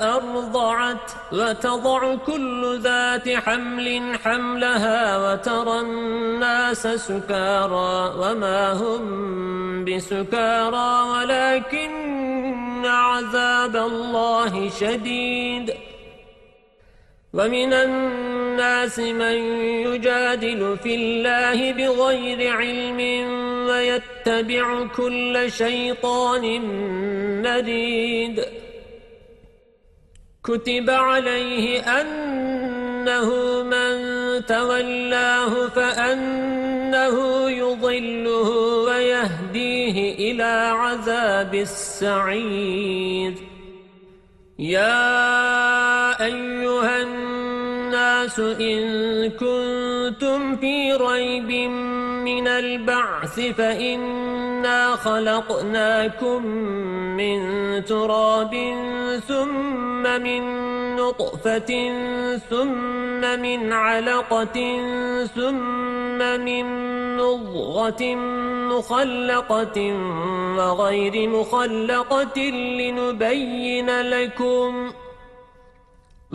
أرضعت وتضع كل ذات حمل حملها وترى الناس سكارى وما هم بسكارى ولكن عذاب الله شديد. ومن الناس من يجادل في الله بغير علم ويتبع كل شيطان مريد كتب عليه أنه من تولاه فأنه يضله ويهديه إلى عذاب السعير. يا أيها الناس إن كنتم في ريب من البعث فإنا خلقناكم من تراب ثم من نطفة ثم من علقة ثم من مضغة مخلقة وغير مخلقة لنبين لكم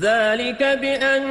ذلك بأن